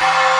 Bye.